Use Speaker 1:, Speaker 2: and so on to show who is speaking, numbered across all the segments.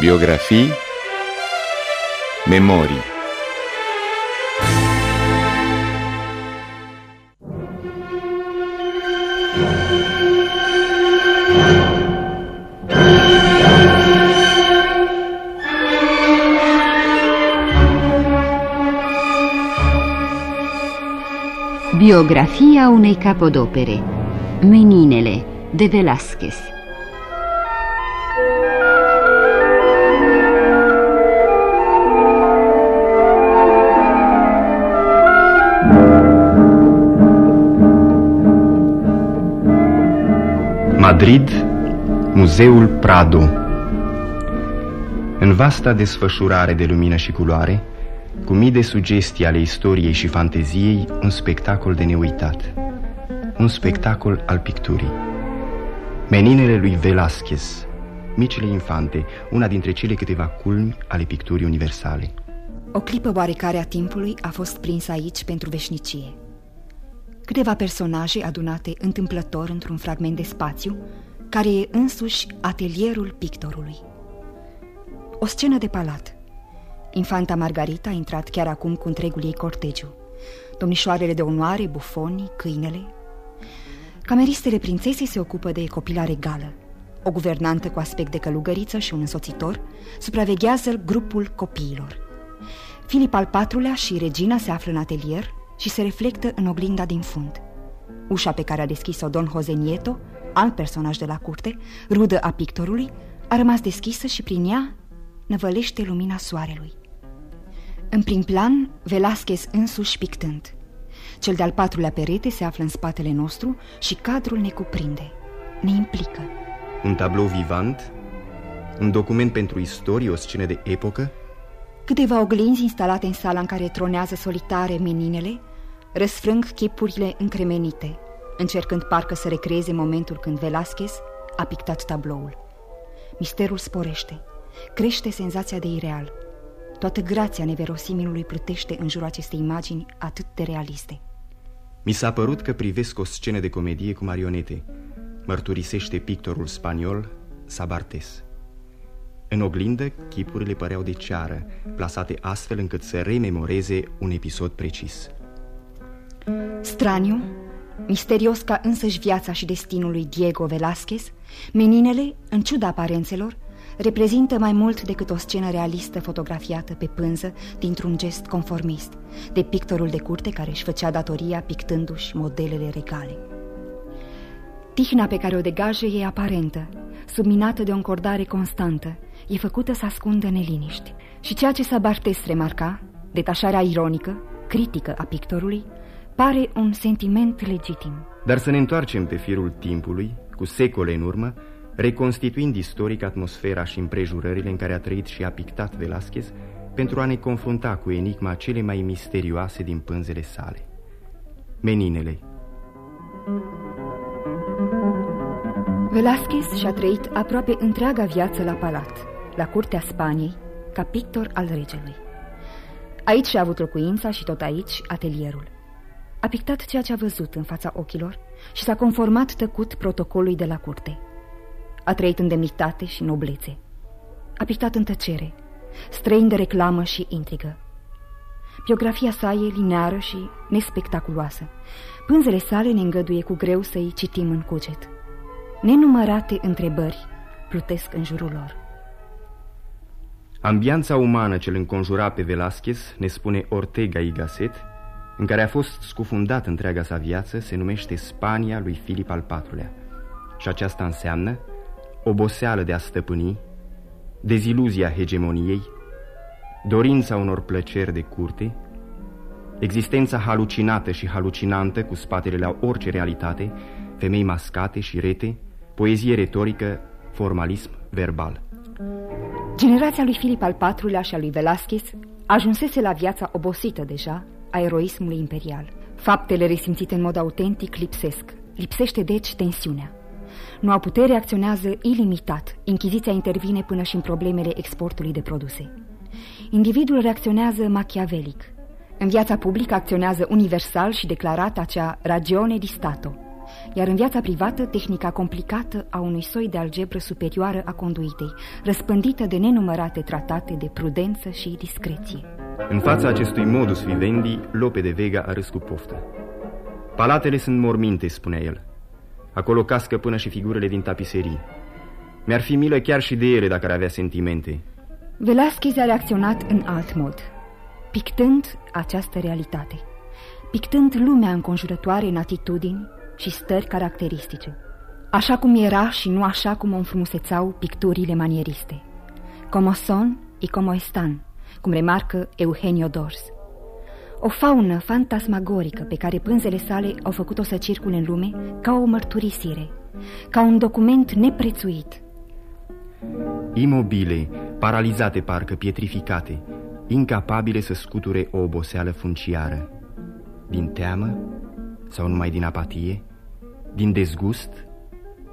Speaker 1: Biografii Memorii
Speaker 2: Biografia unei capodopere. Meninele de Velázquez
Speaker 3: Madrid, Muzeul Prado. În vasta desfășurare de lumină și culoare Cu mii de sugestii ale istoriei și fanteziei Un spectacol de neuitat Un spectacol al picturii. Meninele lui Velázquez Micile infante, una dintre cele câteva culmi ale picturii universale.
Speaker 4: O clipă oarecare a timpului a fost prinsă aici pentru veșnicie câteva personaje adunate întâmplător într-un fragment de spațiu, care e însuși atelierul pictorului. O scenă de palat. Infanta Margarita a intrat chiar acum cu întregul ei cortegiu. Domnișoarele de onoare, bufonii, câinele. Cameristele prințesei se ocupă de copila regală. O guvernantă cu aspect de călugăriță și un însoțitor supraveghează grupul copiilor. Filip al patrulea și regina se află în atelier, și se reflectă în oglinda din fund. Ușa pe care a deschis-o Don Jose Nieto, alt personaj de la curte, rudă a pictorului, a rămas deschisă și prin ea năvălește lumina soarelui. În prim plan, Velasquez însuși pictând. Cel de-al patrulea perete se află în spatele nostru și cadrul ne cuprinde, ne implică.
Speaker 3: Un tablou vivant, un document pentru istorie, o scenă de epocă,
Speaker 4: Câteva oglinzi instalate în sala în care tronează solitare meninele răsfrâng chipurile încremenite, încercând parcă să recreeze momentul când Velasquez a pictat tabloul. Misterul sporește, crește senzația de ireal. Toată grația neverosimilului plutește în jurul acestei imagini atât de realiste.
Speaker 3: Mi s-a părut că privesc o scenă de comedie cu marionete, mărturisește pictorul spaniol Sabartes. În oglindă, chipurile păreau de ceară, plasate astfel încât să rememoreze un episod precis.
Speaker 4: Straniu, misterios ca însăși viața și destinul lui Diego Velázquez, meninele, în ciuda aparențelor, reprezintă mai mult decât o scenă realistă fotografiată pe pânză dintr-un gest conformist, de pictorul de curte care își făcea datoria pictându-și modelele regale. Tihna pe care o degajă e aparentă, subminată de o încordare constantă, e făcută să ascundă neliniști. Și ceea ce Sabartes remarca, detașarea ironică, critică a pictorului, pare un sentiment legitim.
Speaker 3: Dar să ne întoarcem pe firul timpului, cu secole în urmă, reconstituind istoric atmosfera și împrejurările în care a trăit și a pictat Velázquez, pentru a ne confrunta cu enigma cele mai misterioase din pânzele sale. Meninele.
Speaker 4: Velázquez și-a trăit aproape întreaga viață la palat la curtea Spaniei, ca pictor al regelui. Aici și-a avut locuința și tot aici atelierul. A pictat ceea ce a văzut în fața ochilor și s-a conformat tăcut protocolului de la curte. A trăit în demnitate și noblețe. A pictat în tăcere, străin de reclamă și intrigă. Biografia sa e lineară și nespectaculoasă. Pânzele sale ne îngăduie cu greu să-i citim în cuget. Nenumărate întrebări plutesc în jurul lor.
Speaker 3: Ambianța umană ce îl înconjura pe Velasquez, ne spune Ortega y Gasset, în care a fost scufundat întreaga sa viață, se numește Spania lui Filip al IV-lea. Și aceasta înseamnă oboseală de a stăpâni, deziluzia hegemoniei, dorința unor plăceri de curte, existența halucinată și halucinantă cu spatele la orice realitate, femei mascate și rete, poezie retorică, formalism verbal.
Speaker 4: Generația lui Filip al IV-lea și a lui Velasquez ajunsese la viața obosită deja a eroismului imperial. Faptele resimțite în mod autentic lipsesc. Lipsește deci tensiunea. Noua putere acționează ilimitat. Inchiziția intervine până și în problemele exportului de produse. Individul reacționează machiavelic. În viața publică acționează universal și declarat acea ragione di Stato, iar în viața privată tehnica complicată a unui soi de algebră superioară a conduitei, răspândită de nenumărate tratate de prudență și discreție.
Speaker 3: În fața acestui modus vivendi, Lope de Vega a râs cu poftă. Palatele sunt morminte, spunea el. Acolo cască până și figurile din tapiserii. Mi-ar fi milă chiar și de ele dacă ar avea sentimente.
Speaker 4: Velasquez a reacționat în alt mod, pictând această realitate, pictând lumea înconjurătoare în atitudini și stări caracteristice, așa cum era și nu așa cum o înfrumusețau picturile manieriste. Como son y como están, cum remarcă Eugenio Dors. O faună fantasmagorică pe care pânzele sale au făcut-o să circule în lume ca o mărturisire, ca un document neprețuit.
Speaker 3: Imobile, paralizate parcă, pietrificate, incapabile să scuture o oboseală funciară. Din teamă sau numai din apatie? Din dezgust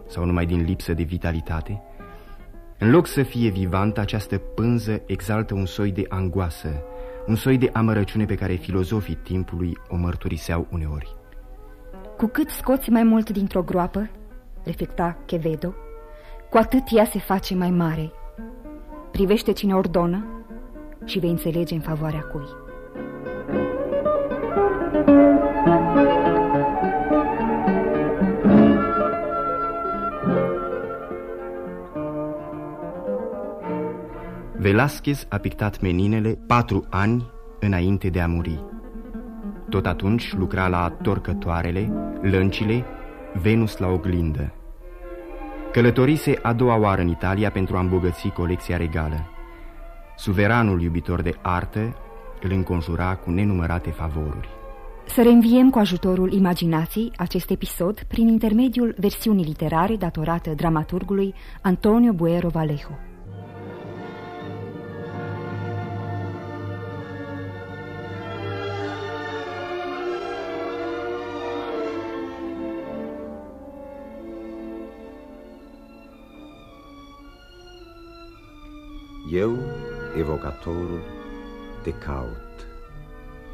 Speaker 3: sau numai din lipsă de vitalitate? În loc să fie vivantă, această pânză exaltă un soi de angoasă, un soi de amărăciune pe care filozofii timpului o mărturiseau uneori.
Speaker 4: Cu cât scoți mai mult dintr-o groapă, reflecta Quevedo, cu atât ea se face mai mare. Privește cine ordonă și vei înțelege în favoarea cui.
Speaker 3: Velasquez a pictat meninele patru ani înainte de a muri. Tot atunci lucra la torcătoarele, lăncile, Venus la oglindă. Călătorise a doua oară în Italia pentru a îmbogăți colecția regală. Suveranul iubitor de artă îl înconjura cu nenumărate favoruri.
Speaker 4: Să reînviem cu ajutorul imaginației acest episod prin intermediul versiunii literare datorată dramaturgului Antonio Buero Vallejo.
Speaker 1: Eu, evocatorul, te caut.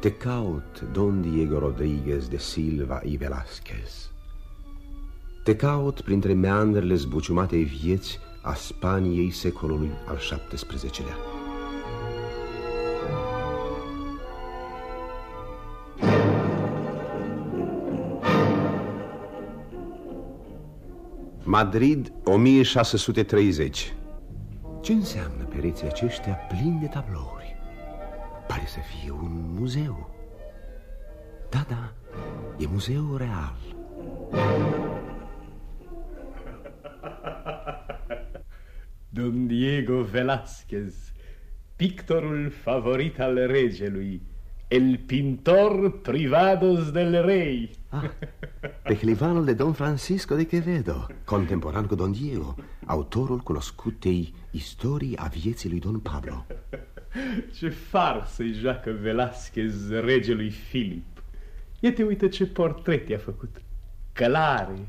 Speaker 1: Te caut, Don Diego Rodriguez de Silva y Velázquez. Te caut printre meandrele zbuciumatei vieți a Spaniei secolului al XVII-lea. Madrid, 1630 ce înseamnă pereții aceștia plini de tablouri? Pare să fie un muzeu. Da, da, e muzeu real.
Speaker 5: Don Diego Velázquez, pictorul favorit al regelui, el pintor privados del rey.
Speaker 1: Ah, pehlivanul de Don Francisco de Quevedo, contemporan cu Don Diego, autorul cunoscutei istorii a vieții lui Don Pablo.
Speaker 5: Ce farsă-i joacă Velasquez regelui Filip. Ia te uită ce portret i-a făcut. Călare,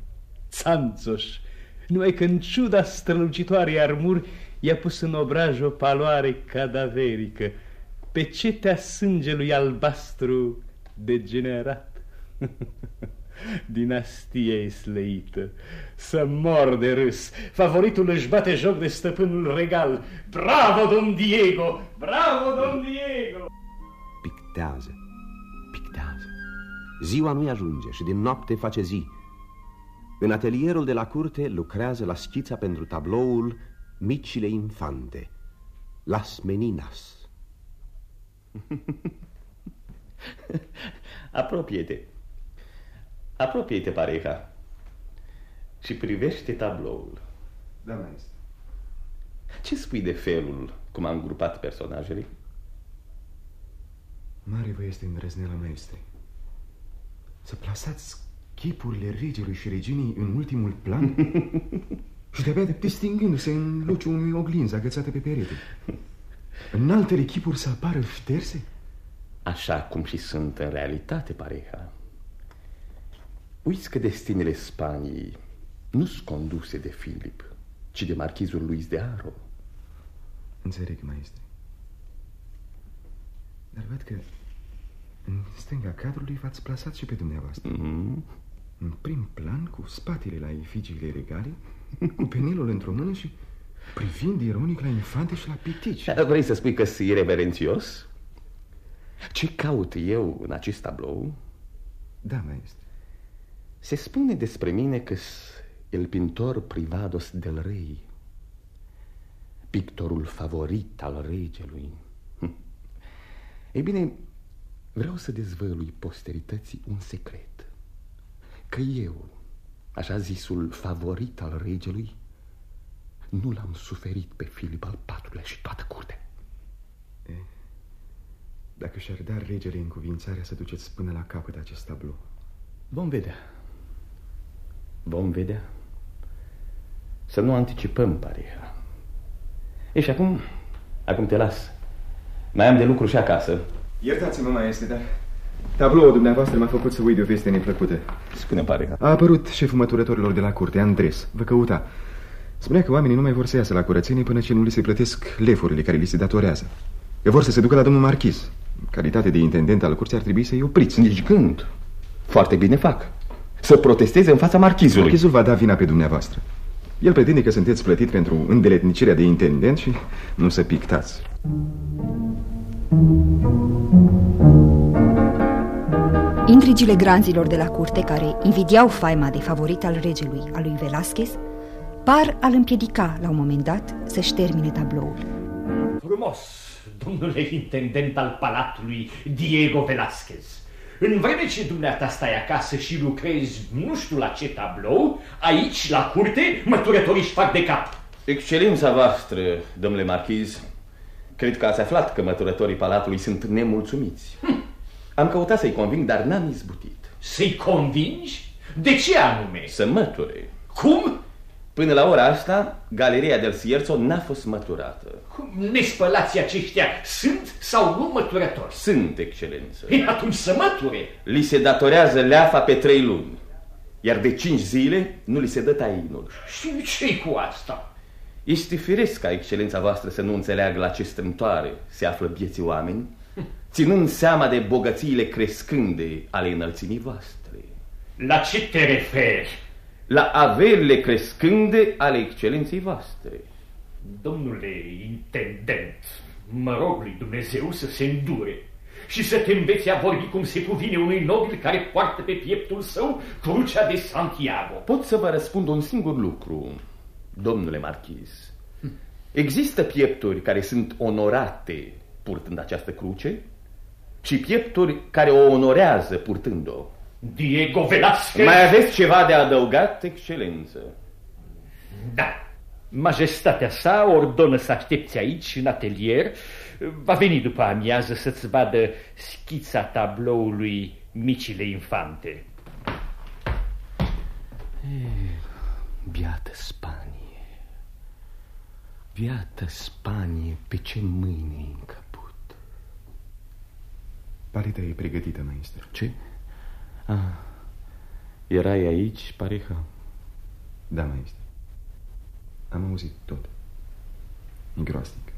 Speaker 5: țanțoș, numai că în ciuda strălucitoarei armuri i-a pus în obraj o paloare cadaverică, pe cetea sângelui albastru degenerat. Dinastia e sleită. Să mor de râs. Favoritul își bate joc de stăpânul regal. Bravo, domn Diego! Bravo, domn Diego!
Speaker 1: Pictează, pictează. Ziua nu-i ajunge și din noapte face zi. În atelierul de la curte lucrează la schița pentru tabloul Micile Infante, Las Meninas.
Speaker 6: Apropie-te. Apropie-te, pareja. Și privește tabloul.
Speaker 7: Da, maestru.
Speaker 6: Ce spui de felul cum am grupat personajele?
Speaker 7: Mare vă este îndrăzneala, maestre. Să plasați chipurile regelui și reginii în ultimul plan și de-abia distingându-se în luciul unui oglinzi agățată pe perete. În altele chipuri să apară șterse?
Speaker 6: Așa cum și sunt în realitate, pareja. Uiți că destinele Spaniei nu sunt conduse de Filip, ci de marchizul Luis de Aro.
Speaker 7: Înțeleg, maestre. Dar văd că în stânga cadrului v-ați plasat și pe dumneavoastră.
Speaker 6: Mm -hmm.
Speaker 7: Un prim plan cu spatele la efigiile regale, cu penelul într-o mână și privind ironic la infante și la pitici.
Speaker 6: Vrei să spui că sunt reverențios? Ce caut eu în acest tablou?
Speaker 7: Da, maestru.
Speaker 6: Se spune despre mine că el pintor privados del rei, pictorul favorit al regelui. Hm. Ei bine, vreau să dezvălui posterității un secret. Că eu, așa zisul favorit al regelui, nu l-am suferit pe Filip al patrulea și toată curtea.
Speaker 7: E, dacă și-ar da regele în cuvințarea să duceți până la capăt acest tablou.
Speaker 6: Vom vedea. Vom vedea. Să nu anticipăm, pareha. E, și acum, acum te las. Mai am de lucru și acasă.
Speaker 7: Iertați-mă, mai este, dar tabloul dumneavoastră m-a făcut să uit de o veste neplăcută.
Speaker 6: Spune, pareha.
Speaker 7: A apărut șeful măturătorilor de la curte, Andres. Vă căuta. Spunea că oamenii nu mai vor să iasă la curățenie până ce nu li se plătesc lefurile care li se datorează. Că vor să se ducă la domnul marchiz. Calitate de intendent al curții ar trebui să-i opriți.
Speaker 6: Nici gând. Foarte bine fac. Să protesteze în fața marchizului.
Speaker 7: Marchizul va da vina pe dumneavoastră. El pretinde că sunteți plătit pentru îndeletnicirea de intendent și nu să pictați.
Speaker 4: Intrigile granzilor de la curte, care invidiau faima de favorit al regelui, al lui Velasquez, par al împiedica, la un moment dat, să-și termine tabloul.
Speaker 8: Frumos, domnule intendent al palatului Diego Velasquez. În vreme ce dumneata stai acasă și lucrezi nu știu la ce tablou, aici, la curte, măturătorii își fac de cap.
Speaker 6: Excelența voastră, domnule marchiz, cred că ați aflat că măturătorii palatului sunt nemulțumiți. Hm. Am căutat să-i conving, dar n-am izbutit.
Speaker 8: Să-i convingi? De ce anume?
Speaker 6: Să măture.
Speaker 8: Cum?
Speaker 6: Până la ora asta, Galeria del Sierzo n-a fost măturată.
Speaker 8: Nespălații aceștia sunt sau nu măturători?
Speaker 6: Sunt, excelență.
Speaker 8: E atunci să măture.
Speaker 6: Li se datorează leafa pe trei luni, iar de cinci zile nu li se dă tainul.
Speaker 8: Și ce cu asta?
Speaker 6: Este firesc ca excelența voastră să nu înțeleagă la ce strâmtoare se află vieții oameni, ținând seama de bogățiile crescânde ale înălțimii voastre.
Speaker 8: La ce te referi?
Speaker 6: La averile crescânde ale excelenței voastre.
Speaker 8: Domnule intendent, mă rog lui Dumnezeu să se îndure și să te înveți a vorbi cum se cuvine unui nobil care poartă pe pieptul său crucea de Santiago.
Speaker 6: Pot să vă răspund un singur lucru, domnule marchiz. Există piepturi care sunt onorate purtând această cruce și piepturi care o onorează purtând-o.
Speaker 8: Diego Velasquez.
Speaker 6: Mai aveți ceva de adăugat, excelență?
Speaker 8: Da. Majestatea sa ordonă să aștepți aici, în atelier. Va veni după amiază să-ți vadă schița tabloului Micile Infante.
Speaker 6: Biată Spanie, biată Spanie, pe ce mâine încăput?
Speaker 7: Palita e pregătită, maestru.
Speaker 6: Ce? Ah, erai aici, pareha?
Speaker 7: Da, mai este. Am auzit tot. E groasnic.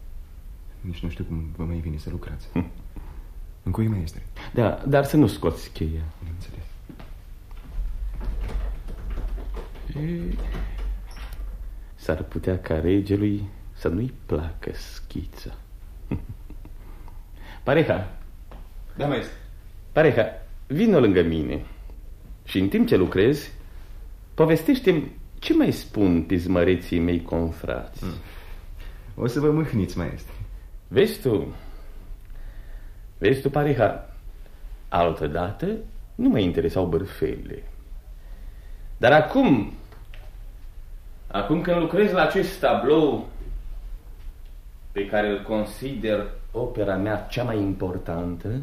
Speaker 7: Nici nu știu cum vă mai vine să lucrați. Hm. Încoi mai este.
Speaker 6: Da, dar să nu scoți cheia.
Speaker 7: Înțeles.
Speaker 6: S-ar putea ca regelui să nu-i placă schița. Pareha.
Speaker 7: Da, mai este.
Speaker 6: Pareha, Vino lângă mine și în timp ce lucrezi, povestește-mi ce mai spun pismăreții mei confrați. Mm.
Speaker 7: O să vă mâhniți, maestre.
Speaker 6: Vezi tu, vezi tu, pareha, altădată nu mă interesau bărfelile. Dar acum, acum când lucrez la acest tablou pe care îl consider opera mea cea mai importantă,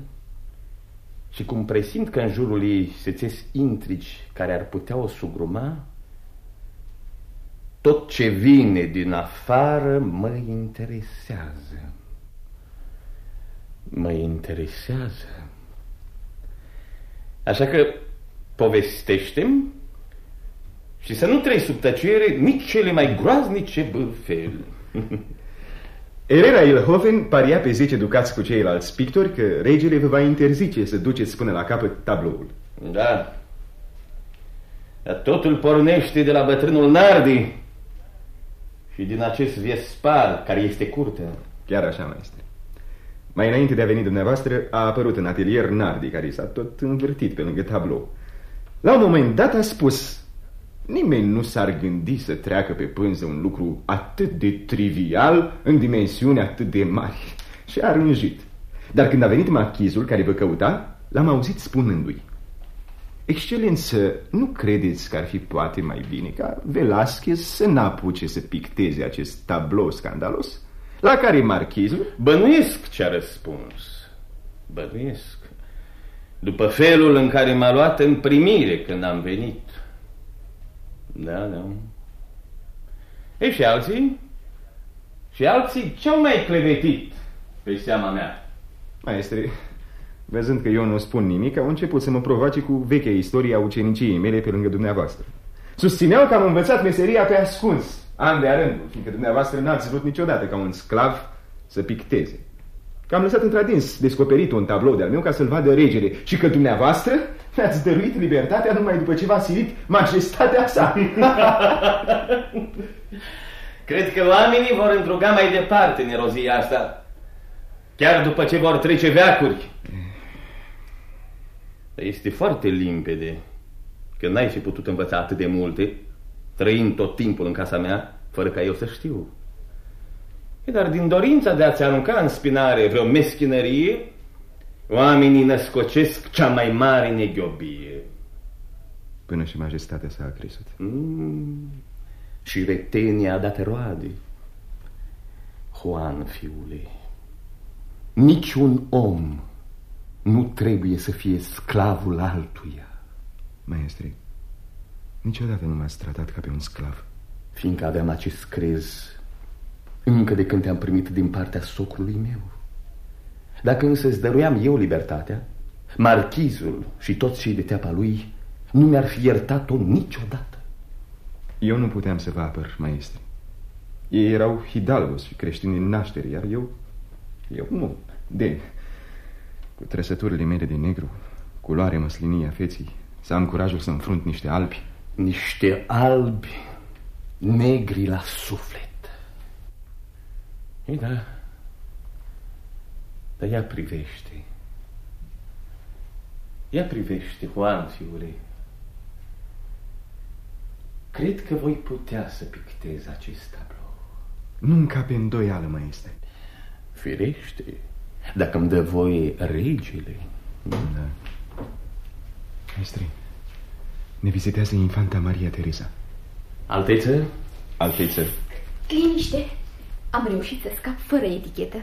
Speaker 6: și cum presimt că în jurul ei se țes intrigi care ar putea o sugruma, tot ce vine din afară mă interesează. Mă interesează. Așa că povestește-mi și să nu treci sub tăcere nici cele mai groaznice bârfeli.
Speaker 7: Herrera Ilhoven paria pe 10 ducați cu ceilalți pictori că regele vă va interzice să duceți până la capăt tabloul.
Speaker 6: Da. Dar totul pornește de la bătrânul Nardi și din acest Vespar care este curtea.
Speaker 7: Chiar așa, maestre. Mai înainte de a veni dumneavoastră, a apărut în atelier Nardi, care s-a tot învârtit pe lângă tablou. La un moment dat a spus, nimeni nu s-ar gândi să treacă pe pânză un lucru atât de trivial în dimensiuni atât de mari. Și a rânjit. Dar când a venit machizul care vă căuta, l-am auzit spunându-i. Excelență, nu credeți că ar fi poate mai bine ca Velasquez să n-apuce să picteze acest tablou scandalos? La care marchizul?
Speaker 6: Bănuiesc ce-a răspuns. Bănuiesc. După felul în care m-a luat în primire când am venit. Da, da. E și alții? Și alții ce-au mai clevetit pe seama mea?
Speaker 7: Maestre, văzând că eu nu spun nimic, au început să mă provoace cu vechea istorie a uceniciei mele pe lângă dumneavoastră. Susțineau că am învățat meseria pe ascuns, an de rândul, fiindcă dumneavoastră n-ați vrut niciodată ca un sclav să picteze. Că am lăsat într-adins descoperit un tablou de-al meu ca să-l vadă regele și că dumneavoastră mi-ați dăruit libertatea numai după ce v-a silit majestatea sa.
Speaker 6: Cred că oamenii vor întruga mai departe nerozia asta, chiar după ce vor trece veacuri. Este foarte limpede că n-ai fi putut învăța atât de multe, trăind tot timpul în casa mea, fără ca eu să știu. E, dar din dorința de a-ți arunca în spinare vreo meschinărie, oamenii născocesc cea mai mare neghiobie.
Speaker 7: Până și majestatea sa a crescut.
Speaker 6: Mm, și retenia a dat roade. Juan, fiule, niciun om nu trebuie să fie sclavul altuia.
Speaker 7: Maestre, niciodată nu m-ați tratat ca pe un sclav.
Speaker 6: Fiindcă aveam acest crez încă de când te-am primit din partea socrului meu. Dacă însă îți dăruiam eu libertatea, marchizul și toți cei de teapa lui nu mi-ar fi iertat-o niciodată.
Speaker 7: Eu nu puteam să vă apăr, maestre. Ei erau hidalgos și creștini în naștere, iar eu... Eu nu. De... Cu trăsăturile mele de negru, culoare măslinie a feții, să am curajul să înfrunt niște albi.
Speaker 6: Niște albi negri la suflet. Ei, da. Dar ea privește. Ea privește, Juan, fiule. Cred că voi putea să pictez acest tablou.
Speaker 7: Nu încape îndoială, maestre.
Speaker 6: Firește, dacă îmi dă voie regele.
Speaker 7: Da. Maestre, ne vizitează infanta Maria Teresa.
Speaker 6: Alteță?
Speaker 7: Alteță.
Speaker 9: Liniște! Am reușit să scap fără etichetă.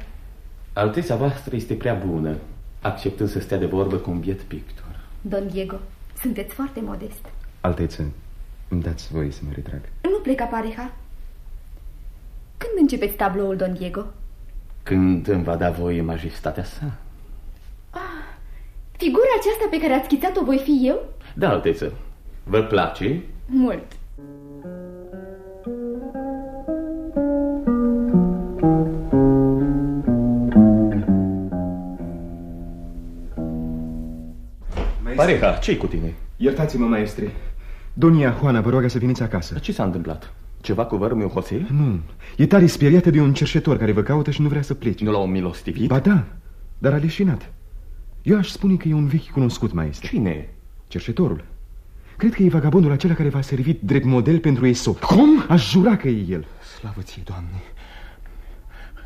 Speaker 6: Alteța voastră este prea bună, acceptând să stea de vorbă cu un biet pictor.
Speaker 9: Don Diego, sunteți foarte modest.
Speaker 7: Alteță, îmi dați voie să mă retrag.
Speaker 9: Nu pleca pareha. Când începeți tabloul, Don Diego?
Speaker 6: Când îmi va da voie majestatea sa.
Speaker 9: Ah, figura aceasta pe care ați schițat-o voi fi eu?
Speaker 6: Da, Alteță. Vă place?
Speaker 9: Mult.
Speaker 6: Pareha, ce cu tine?
Speaker 7: Iertați-mă, maestre. Donia Juana, vă rog să veniți acasă.
Speaker 6: Ce s-a întâmplat? Ceva cu vărul meu, Jose?
Speaker 7: Nu. E tare speriată de un cerșetor care vă caută și nu vrea să plece.
Speaker 6: Nu l-au milostivit?
Speaker 7: Ba da, dar a leșinat. Eu aș spune că e un vechi cunoscut, maestre.
Speaker 6: Cine?
Speaker 7: Cerșetorul. Cred că e vagabondul acela care v-a servit drept model pentru Esop.
Speaker 6: Cum?
Speaker 7: Aș jura că e el.
Speaker 6: Slavă ție, Doamne.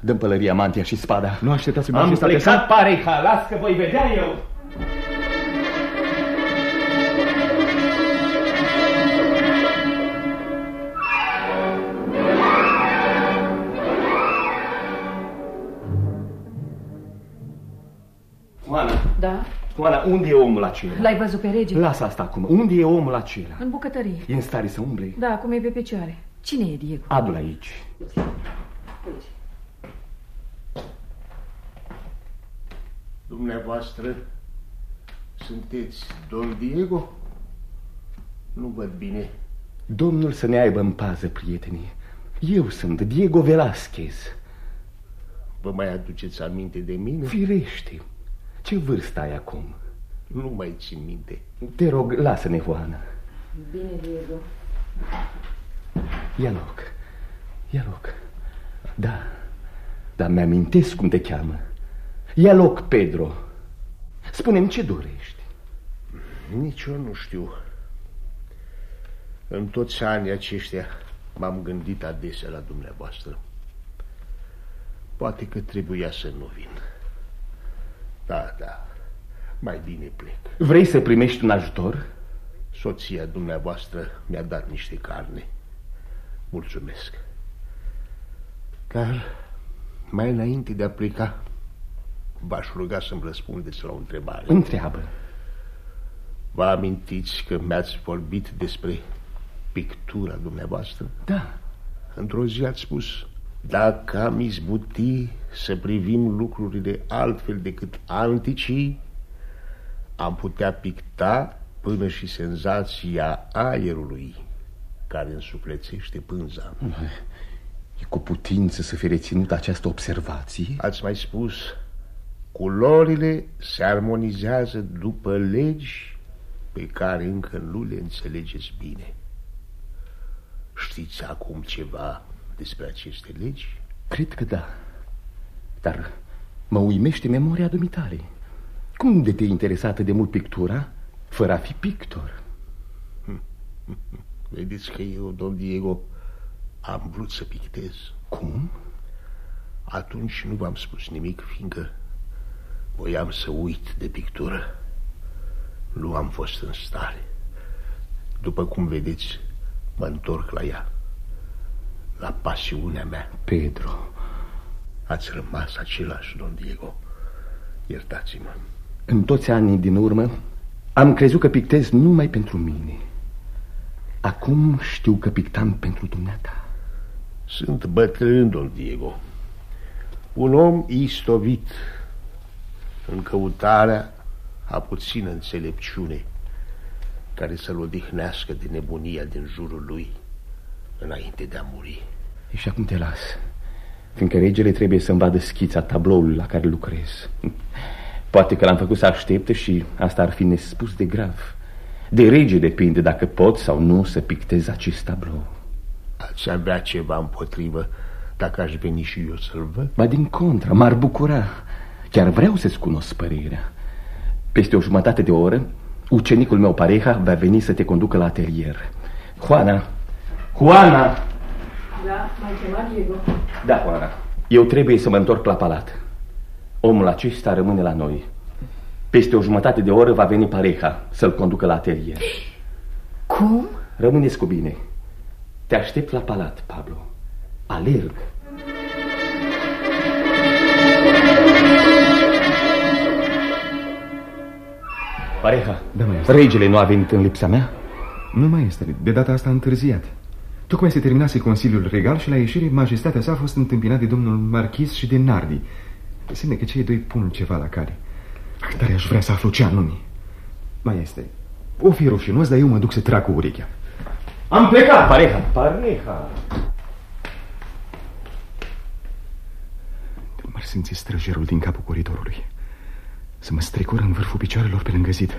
Speaker 6: Dăm pălăria, mantia și spada.
Speaker 7: Nu așteptați
Speaker 8: Am plecat, pareha, las că voi vedea eu.
Speaker 10: Da?
Speaker 6: Oana, unde e omul acela?
Speaker 10: L-ai văzut pe rege?
Speaker 6: Lasă asta acum. Unde e omul acela?
Speaker 10: În bucătărie.
Speaker 6: E în stare să umble?
Speaker 10: Da, acum e pe picioare. Cine e Diego?
Speaker 6: Adu-l aici.
Speaker 11: Dumneavoastră sunteți Don Diego? Nu văd bine.
Speaker 6: Domnul să ne aibă în pază, prietenii. Eu sunt Diego Velasquez.
Speaker 11: Vă mai aduceți aminte de mine?
Speaker 6: Firește. Ce vârstă ai acum?
Speaker 11: Nu mai țin minte.
Speaker 6: Te rog, lasă-ne, Juana.
Speaker 10: Bine, Diego.
Speaker 6: Ia loc. Ia loc. Da. Dar mi-amintesc cum te cheamă. Ia loc, Pedro. Spune-mi ce dorești.
Speaker 11: Nici eu nu știu. În toți anii aceștia m-am gândit adesea la dumneavoastră. Poate că trebuia să nu vin. Da, da, mai bine plec.
Speaker 6: Vrei să primești un ajutor?
Speaker 11: Soția dumneavoastră mi-a dat niște carne. Mulțumesc. Dar mai înainte de a pleca, v-aș ruga să-mi răspundeți la o întrebare.
Speaker 6: Întreabă.
Speaker 11: Vă amintiți că mi-ați vorbit despre pictura dumneavoastră?
Speaker 6: Da.
Speaker 11: Într-o zi ați spus, dacă am izbuti să privim lucrurile altfel decât anticii, am putea picta până și senzația aerului care însuflețește pânza.
Speaker 6: E cu putință să fi reținut această observație?
Speaker 11: Ați mai spus, culorile se armonizează după legi pe care încă nu le înțelegeți bine. Știți acum ceva despre aceste legi?
Speaker 6: Cred că da. Dar mă uimește memoria dumitale. Cum de te interesată de mult pictura fără a fi pictor?
Speaker 11: Vedeți că eu, domn Diego, am vrut să pictez.
Speaker 6: Cum?
Speaker 11: Atunci nu v-am spus nimic, fiindcă voiam să uit de pictură. Nu am fost în stare. După cum vedeți, mă întorc la ea, la pasiunea mea.
Speaker 6: Pedro.
Speaker 11: Ați rămas același, domn Diego. Iertați-mă.
Speaker 6: În toți anii din urmă am crezut că pictez numai pentru mine. Acum știu că pictam pentru dumneata.
Speaker 11: Sunt bătrân, domn Diego. Un om istovit în căutarea a puțină înțelepciune care să-l odihnească de nebunia din jurul lui înainte de a muri.
Speaker 6: Și acum te las, fiindcă regele trebuie să-mi vadă schița tabloului la care lucrez. Poate că l-am făcut să aștepte și asta ar fi nespus de grav. De rege depinde dacă pot sau nu să pictez acest tablou.
Speaker 11: Ați avea ceva împotrivă dacă aș veni și eu să-l văd?
Speaker 6: Ba din contra, m-ar bucura. Chiar vreau să-ți cunosc părerea. Peste o jumătate de oră, ucenicul meu Pareha va veni să te conducă la atelier. Juana! Juana!
Speaker 10: Da, mai chema Diego.
Speaker 6: Da, Juana. Eu trebuie să mă întorc la palat. Omul acesta rămâne la noi. Peste o jumătate de oră va veni Pareha să-l conducă la atelier.
Speaker 10: Cum?
Speaker 6: Rămâneți cu bine. Te aștept la palat, Pablo. Alerg. Pareha,
Speaker 7: Da, mai este.
Speaker 6: regele nu a venit în lipsa mea?
Speaker 7: Nu mai este, de data asta a întârziat. Tocmai se terminase Consiliul Regal și la ieșire majestatea sa a fost întâmpinat de domnul marchis și de Nardi. Semne că cei doi pun ceva la care. Dar aș vrea să aflu ce anume. Mai este. O fi rușinos, dar eu mă duc să trag cu urechea.
Speaker 6: Am plecat, Pareha. Pareha.
Speaker 7: M-ar simți străjerul din capul coridorului. Să mă strecură în vârful picioarelor pe lângă zid.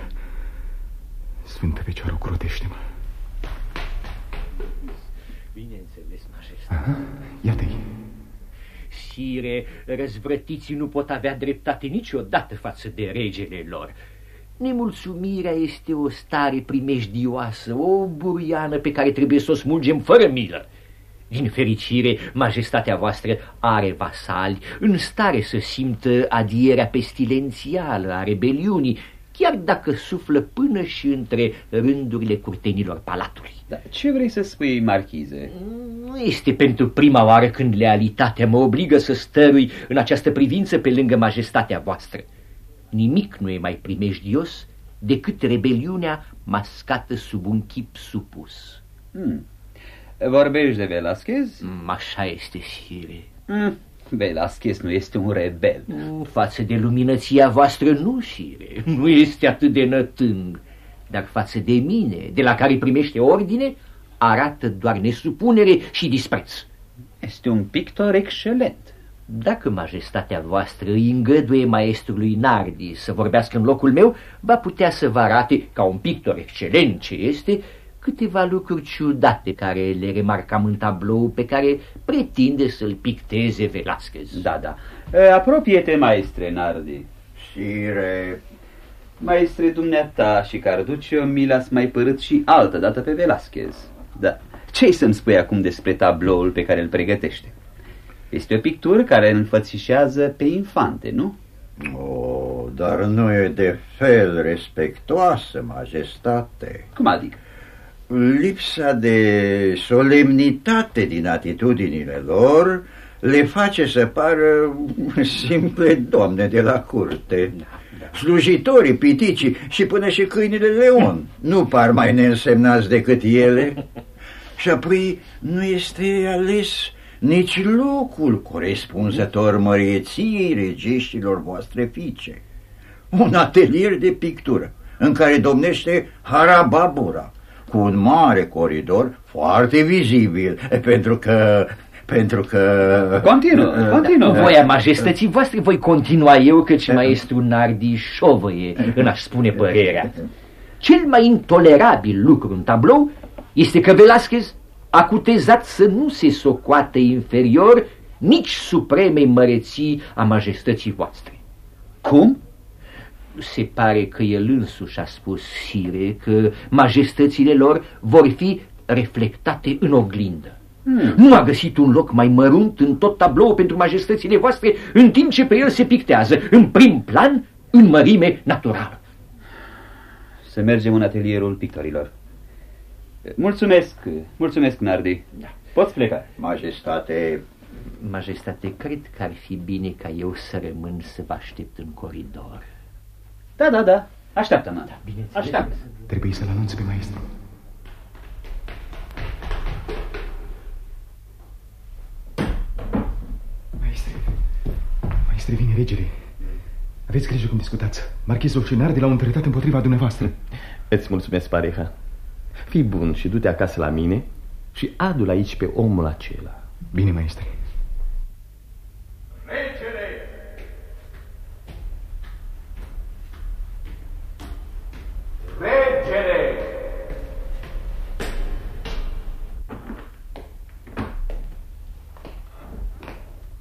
Speaker 7: Sfântă Fecioară, crotește-mă.
Speaker 8: Bineînțeles, majestate.
Speaker 7: Aha, iată-i.
Speaker 8: Sire, răzvrătiții nu pot avea dreptate niciodată față de regele lor. Nemulțumirea este o stare primejdioasă, o buruiană pe care trebuie să o smulgem fără milă. Din fericire, majestatea voastră are vasali în stare să simtă adierea pestilențială a rebeliunii, chiar dacă suflă până și între rândurile curtenilor palatului.
Speaker 12: Dar ce vrei să spui, marchize?
Speaker 8: Nu este pentru prima oară când lealitatea mă obligă să stărui în această privință pe lângă majestatea voastră. Nimic nu e mai primejdios decât rebeliunea mascată sub un chip supus.
Speaker 12: Hmm. Vorbești de Velasquez?
Speaker 8: Așa este, sire.
Speaker 12: Hmm. Velasquez nu este un rebel.
Speaker 8: Față de luminăția voastră, nu, sire. Nu este atât de nătâng. Dar față de mine, de la care primește ordine, arată doar nesupunere și dispreț.
Speaker 12: Este un pictor excelent.
Speaker 8: Dacă majestatea voastră îi îngăduie maestrului Nardi să vorbească în locul meu, va putea să vă arate, ca un pictor excelent ce este, câteva lucruri ciudate care le remarcam în tablou pe care pretinde să-l picteze Velasquez.
Speaker 12: Da, da. E, Apropie-te, maestre Nardi.
Speaker 13: Sire,
Speaker 12: Maestre dumneata și Carduccio mi l-ați mai părât și altă dată pe Velasquez. Da. Ce-i să-mi spui acum despre tabloul pe care îl pregătește? Este o pictură care înfățișează pe infante, nu?
Speaker 13: o, dar nu e de fel respectoasă, majestate.
Speaker 12: Cum adică?
Speaker 13: Lipsa de solemnitate din atitudinile lor le face să pară simple doamne de la curte. Slujitorii, piticii și până și câinile leon nu par mai neînsemnați decât ele. Și apoi nu este ales nici locul corespunzător mărieției regeștilor voastre fiice. Un atelier de pictură în care domnește Harababura, cu un mare coridor foarte vizibil, pentru că... pentru că...
Speaker 12: Continuă, continuă.
Speaker 8: Voia majestății voastre voi continua eu, căci maestru Nardi șovăie în a-și spune părerea. Cel mai intolerabil lucru în tablou este că Velasquez a cutezat să nu se socoate inferior nici supremei măreții a majestății voastre.
Speaker 12: Cum?
Speaker 8: Se pare că el însuși a spus, sire, că majestățile lor vor fi reflectate în oglindă. Hmm. Nu a găsit un loc mai mărunt în tot tablou pentru majestățile voastre, în timp ce pe el se pictează, în prim plan, în mărime naturală.
Speaker 12: Să mergem în atelierul pictorilor. Mulțumesc, mulțumesc, Nardi. Da. Poți pleca.
Speaker 13: Majestate,
Speaker 8: Majestate, cred că ar fi bine ca eu să rămân să vă aștept în coridor.
Speaker 12: Da, da, da. Așteaptă-mă.
Speaker 8: Da, bine.
Speaker 12: Așteaptă.
Speaker 7: Trebuie să-l anunț pe maestru. Maestre, maestre, vine regele. Aveți grijă cum discutați. Marchizul și Nardi l-au întretat împotriva dumneavoastră.
Speaker 6: Îți mulțumesc, pareha. Fii bun și du-te acasă la mine și adu-l aici pe omul acela.
Speaker 7: Bine, maestre.
Speaker 14: Regele!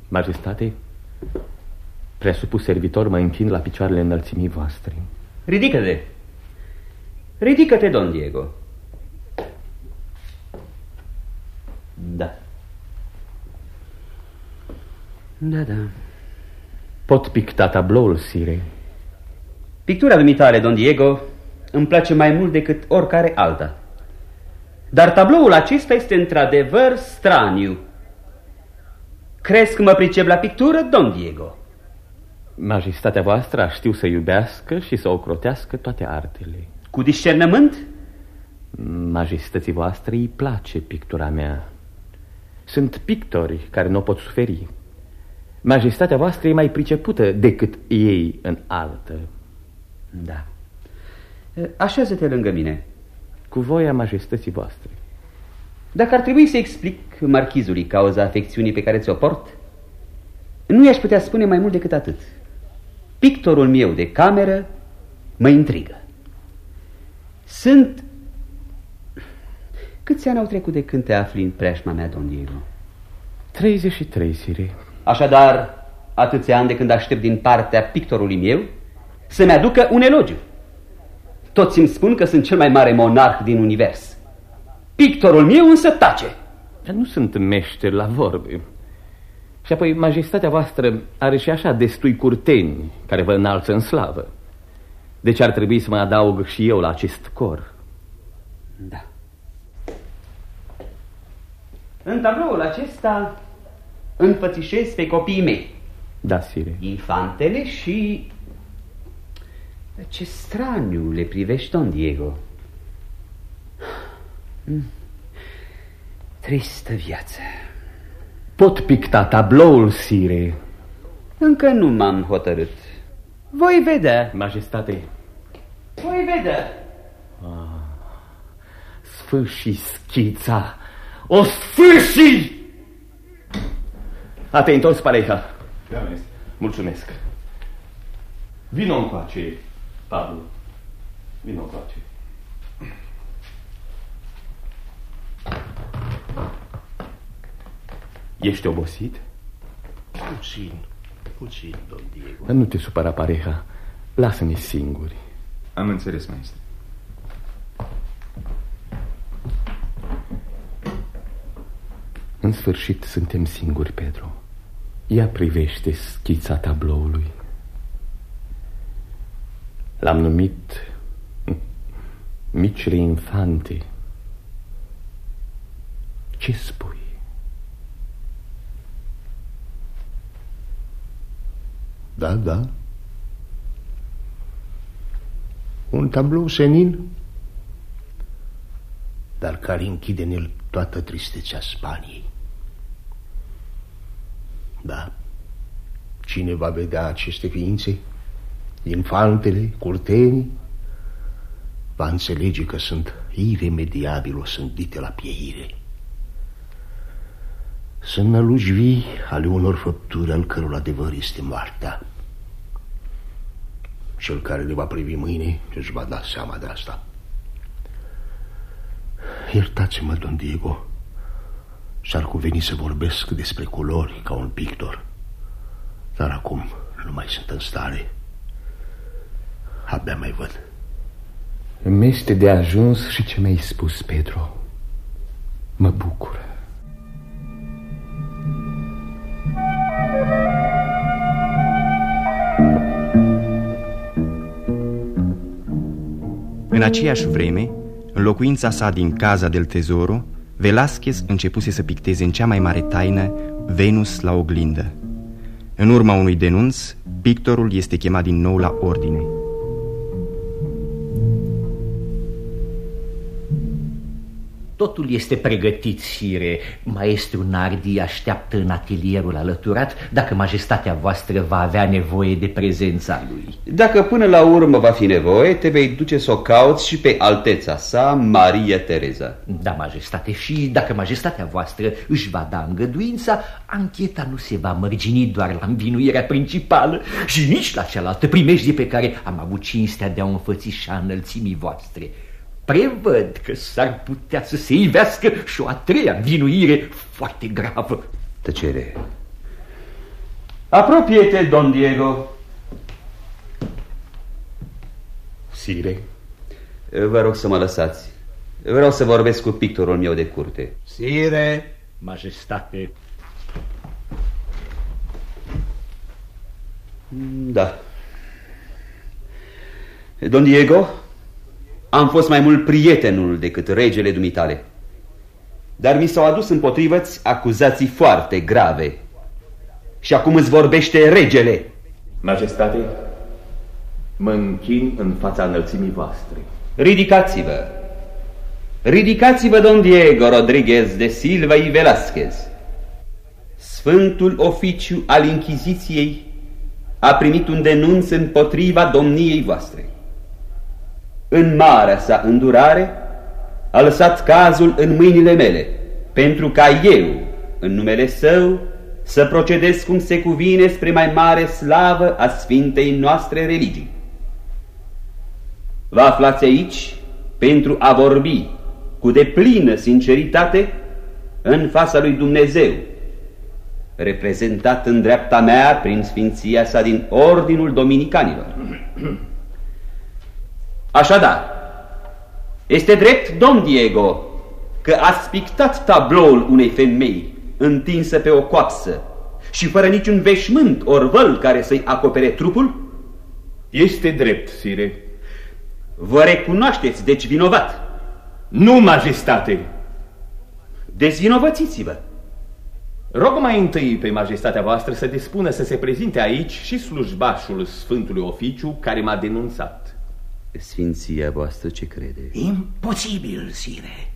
Speaker 6: Majestate, presupus servitor, mă închin la picioarele înălțimii voastre.
Speaker 12: Ridică-te. Ridică-te, Don Diego. Da. Da, da.
Speaker 6: Pot picta tabloul, sire.
Speaker 12: Pictura dumitale, Don Diego, îmi place mai mult decât oricare alta. Dar tabloul acesta este într-adevăr straniu. Crezi că mă pricep la pictură, Don Diego?
Speaker 6: Majestatea voastră a știu să iubească și să ocrotească toate artele.
Speaker 12: Cu discernământ?
Speaker 6: Majestății voastre îi place pictura mea. Sunt pictori care nu o pot suferi. Majestatea voastră e mai pricepută decât ei în artă.
Speaker 12: Da. Așează-te lângă mine.
Speaker 6: Cu voia majestății voastre.
Speaker 12: Dacă ar trebui să explic marchizului cauza afecțiunii pe care ți-o port, nu i-aș putea spune mai mult decât atât. Pictorul meu de cameră mă intrigă. Sunt... Câți ani au trecut de când te afli în preajma mea, Don Diego?
Speaker 6: 33, Sire.
Speaker 12: Așadar, atâția ani de când aștept din partea pictorului meu să-mi aducă un elogiu. Toți îmi spun că sunt cel mai mare monarh din univers. Pictorul meu însă tace.
Speaker 6: Dar nu sunt meșter la vorbe. Și apoi, majestatea voastră are și așa destui curteni care vă înalță în slavă. Deci ar trebui să mă adaug și eu la acest cor.
Speaker 12: Da. În tabloul acesta înfățișez pe copiii mei.
Speaker 6: Da, sire.
Speaker 12: Infantele și... Ce straniu le privești, Don Diego. Mm. Tristă viață.
Speaker 6: Pot picta tabloul, sire.
Speaker 12: Încă nu m-am hotărât. Voi vedea.
Speaker 6: Majestate.
Speaker 12: Voi vedea.
Speaker 6: Ah, sfârși schița. O sfârși! A te întors, pareha.
Speaker 7: Da, maestre.
Speaker 6: Mulțumesc. Vino încoace, Pablo. Vino încoace. Ești obosit?
Speaker 11: Puțin, puțin, domn Diego.
Speaker 6: Dar nu te supăra, pareha. Lasă-ne singuri.
Speaker 7: Am înțeles, maestre.
Speaker 6: În sfârșit suntem singuri, Pedro. Ia privește schița tabloului. L-am numit Micile Infante. Ce spui?
Speaker 11: Da, da. Un tablou senin, dar care închide în el toată tristețea Spaniei. Da, cine va vedea aceste ființe, infantele, curtenii, va înțelege că sunt iremediabil osândite la pieire. Sunt năluși vii ale unor făpturi al căror adevăr este moartea. Cel care le va privi mâine își va da seama de asta. Iertați-mă, don Diego, s-ar cuveni să vorbesc despre culori ca un pictor, dar acum nu mai sunt în stare. Abia mai văd.
Speaker 6: Îmi este de ajuns și ce mi-ai spus, Pedro. Mă bucură. În aceeași vreme, în locuința sa din Casa del Tesoro, Velázquez începuse să picteze în cea mai mare taină Venus la oglindă. În urma unui denunț, pictorul este chemat din nou la ordine.
Speaker 15: Totul este pregătit, sire. Maestru Nardi așteaptă în atelierul alăturat dacă majestatea voastră va avea nevoie de prezența lui.
Speaker 12: Dacă până la urmă va fi nevoie, te vei duce să o cauți și pe alteța sa, Maria Tereza.
Speaker 15: Da, majestate, și dacă majestatea voastră își va da îngăduința, ancheta nu se va mărgini doar la învinuirea principală și nici la cealaltă primejdie pe care am avut cinstea de a o înfățișa înălțimii voastre prevăd că s-ar putea să se ivească și o a treia învinuire foarte gravă.
Speaker 12: Tăcere. Apropie-te, Don Diego.
Speaker 6: Sire.
Speaker 12: Vă rog să mă lăsați. Vreau să vorbesc cu pictorul meu de curte.
Speaker 15: Sire.
Speaker 8: Majestate.
Speaker 12: Da. Don Diego, am fost mai mult prietenul decât regele dumitale. Dar mi s-au adus împotrivă acuzații foarte grave. Și acum îți vorbește regele.
Speaker 6: Majestate, mă închin în fața înălțimii voastre.
Speaker 12: Ridicați-vă. Ridicați-vă, don Diego Rodriguez de Silva y Velázquez. Sfântul oficiu al Inchiziției a primit un denunț împotriva domniei voastre în marea sa îndurare, a lăsat cazul în mâinile mele, pentru ca eu, în numele său, să procedez cum se cuvine spre mai mare slavă a Sfintei noastre religii. Vă aflați aici pentru a vorbi cu deplină sinceritate în fața lui Dumnezeu, reprezentat în dreapta mea prin sfinția sa din Ordinul Dominicanilor. Așadar, este drept, domn Diego, că ați pictat tabloul unei femei întinsă pe o coapsă și fără niciun veșmânt orvăl care să-i acopere trupul?
Speaker 6: Este drept, sire.
Speaker 12: Vă recunoașteți, deci, vinovat.
Speaker 6: Nu, majestate.
Speaker 12: Dezvinovățiți-vă.
Speaker 6: Rog mai întâi pe majestatea voastră să dispună să se prezinte aici și slujbașul Sfântului Oficiu care m-a denunțat.
Speaker 12: Sfinția voastră ce crede?
Speaker 15: Imposibil, sire.